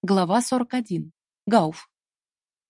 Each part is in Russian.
Глава 41. Гауф.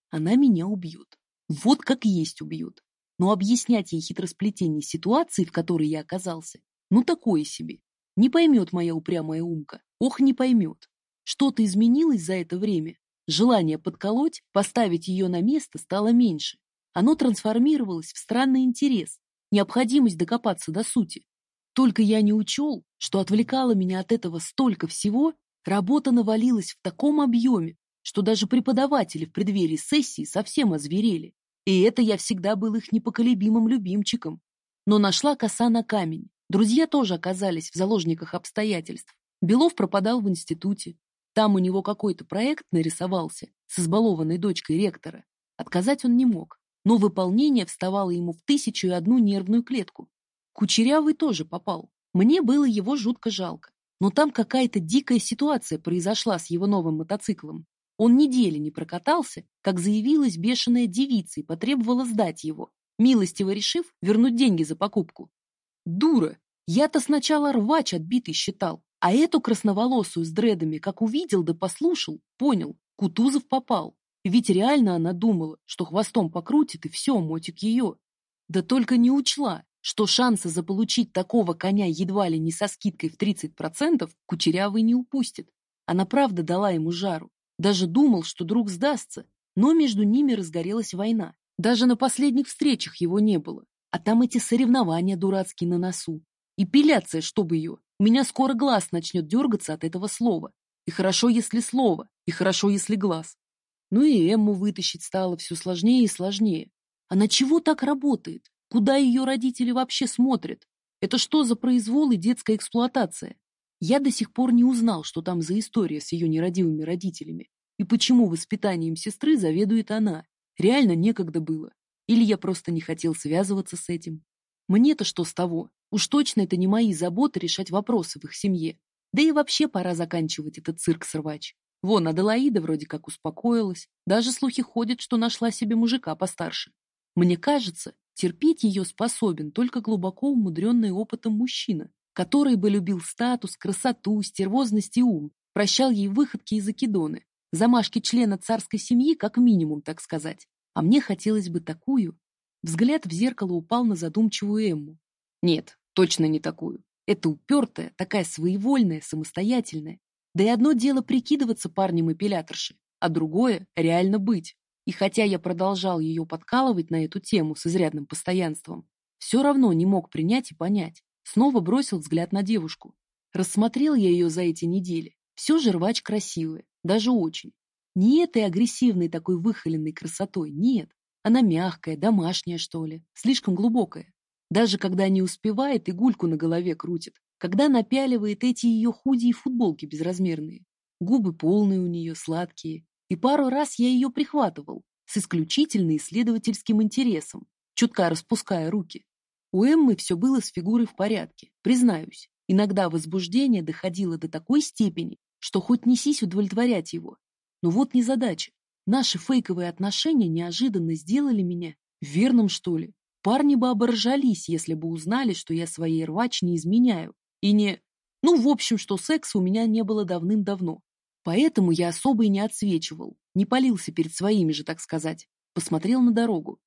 Она меня убьет. Вот как есть убьет. Но объяснять ей хитросплетение ситуации, в которой я оказался, ну такое себе. Не поймет моя упрямая умка. Ох, не поймет. Что-то изменилось за это время. Желание подколоть, поставить ее на место стало меньше. Оно трансформировалось в странный интерес, необходимость докопаться до сути. Только я не учел, что отвлекало меня от этого столько всего, Работа навалилась в таком объеме, что даже преподаватели в преддверии сессии совсем озверели. И это я всегда был их непоколебимым любимчиком. Но нашла коса на камень. Друзья тоже оказались в заложниках обстоятельств. Белов пропадал в институте. Там у него какой-то проект нарисовался с избалованной дочкой ректора. Отказать он не мог, но выполнение вставало ему в тысячу и одну нервную клетку. Кучерявый тоже попал. Мне было его жутко жалко но там какая-то дикая ситуация произошла с его новым мотоциклом. Он недели не прокатался как заявилась бешеная девица и потребовала сдать его милостиво решив вернуть деньги за покупку. Дура! Я-то сначала рвач отбитый считал а эту красноволосую с дредами как увидел да послушал понял кутузов попал. Ведь реально она думала что хвостом покрутит и все мотик ее да только не учла что шанса заполучить такого коня едва ли не со скидкой в 30% Кучерявый не упустит. Она правда дала ему жару. Даже думал, что друг сдастся, но между ними разгорелась война. Даже на последних встречах его не было. А там эти соревнования дурацкие на носу. И пиляция, чтобы ее. У меня скоро глаз начнет дергаться от этого слова. И хорошо, если слово, и хорошо, если глаз. Ну и Эмму вытащить стало все сложнее и сложнее. Она чего так работает? Куда ее родители вообще смотрят? Это что за произвол и детская эксплуатация? Я до сих пор не узнал, что там за история с ее нерадивыми родителями. И почему воспитанием сестры заведует она. Реально некогда было. Или я просто не хотел связываться с этим. Мне-то что с того? Уж точно это не мои заботы решать вопросы в их семье. Да и вообще пора заканчивать этот цирк-срвач. Вон, Аделаида вроде как успокоилась. Даже слухи ходят, что нашла себе мужика постарше. Мне кажется, терпеть ее способен только глубоко умудренный опытом мужчина который бы любил статус красоту стервозность и ум прощал ей выходки и закидоны замашки члена царской семьи как минимум так сказать. А мне хотелось бы такую. Взгляд в зеркало упал на задумчивую эмму. Нет точно не такую. Это упертая такая своевольная самостоятельная. Да и одно дело прикидываться парнем эпиляторши а другое реально быть и хотя я продолжал ее подкалывать на эту тему с изрядным постоянством все равно не мог принять и понять. Снова бросил взгляд на девушку. Рассмотрел я ее за эти недели. Все же рвач красивая даже очень. Не этой агрессивной такой выхоленной красотой нет. Она мягкая домашняя что ли слишком глубокая. Даже когда не успевает и гульку на голове крутит. Когда напяливает эти ее худи и футболки безразмерные. Губы полные у нее сладкие и пару раз я ее прихватывал с исключительно исследовательским интересом, чутка распуская руки. У Эммы все было с фигурой в порядке, признаюсь. Иногда возбуждение доходило до такой степени, что хоть несись удовлетворять его. Но вот незадача. Наши фейковые отношения неожиданно сделали меня верным, что ли. Парни бы оборжались, если бы узнали, что я своей рвач не изменяю. И не... Ну, в общем, что секса у меня не было давным-давно. Поэтому я особо и не отсвечивал, не палился перед своими же, так сказать. Посмотрел на дорогу.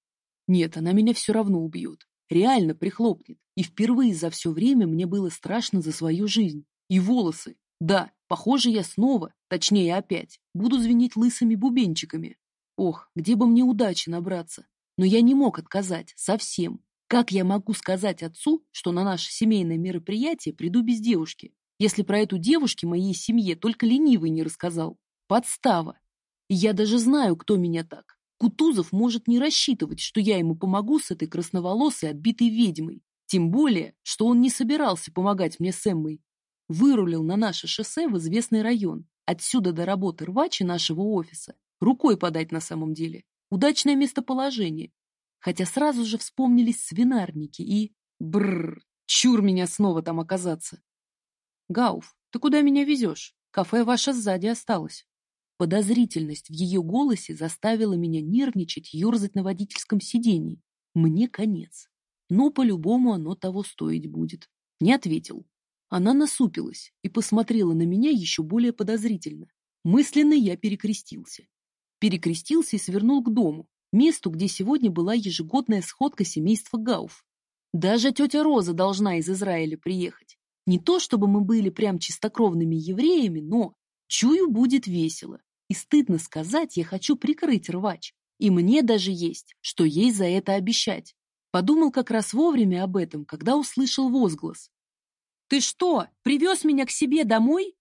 Нет, она меня все равно убьет. Реально прихлопнет. И впервые за все время мне было страшно за свою жизнь. И волосы. Да, похоже, я снова, точнее опять, буду звенеть лысыми бубенчиками. Ох, где бы мне удачи набраться. Но я не мог отказать, совсем. Как я могу сказать отцу, что на наше семейное мероприятие приду без девушки? Если про эту девушке моей семье только ленивый не рассказал. Подстава. Я даже знаю, кто меня так. Кутузов может не рассчитывать, что я ему помогу с этой красноволосой отбитой ведьмой. Тем более, что он не собирался помогать мне с Эммой. Вырулил на наше шоссе в известный район. Отсюда до работы рвачи нашего офиса. Рукой подать на самом деле. Удачное местоположение. Хотя сразу же вспомнились свинарники и... Бррр, чур меня снова там оказаться. Гауф, ты куда меня везешь? Кафе ваше сзади осталось. Подозрительность в ее голосе заставила меня нервничать, ерзать на водительском сидении. Мне конец. Но по-любому оно того стоить будет. Не ответил. Она насупилась и посмотрела на меня еще более подозрительно. Мысленно я перекрестился. Перекрестился и свернул к дому, месту, где сегодня была ежегодная сходка семейства Гауф. Даже тетя Роза должна из Израиля приехать. Не то, чтобы мы были прям чистокровными евреями, но, чую, будет весело. И стыдно сказать, я хочу прикрыть рвач. И мне даже есть, что ей за это обещать. Подумал как раз вовремя об этом, когда услышал возглас. «Ты что, привез меня к себе домой?»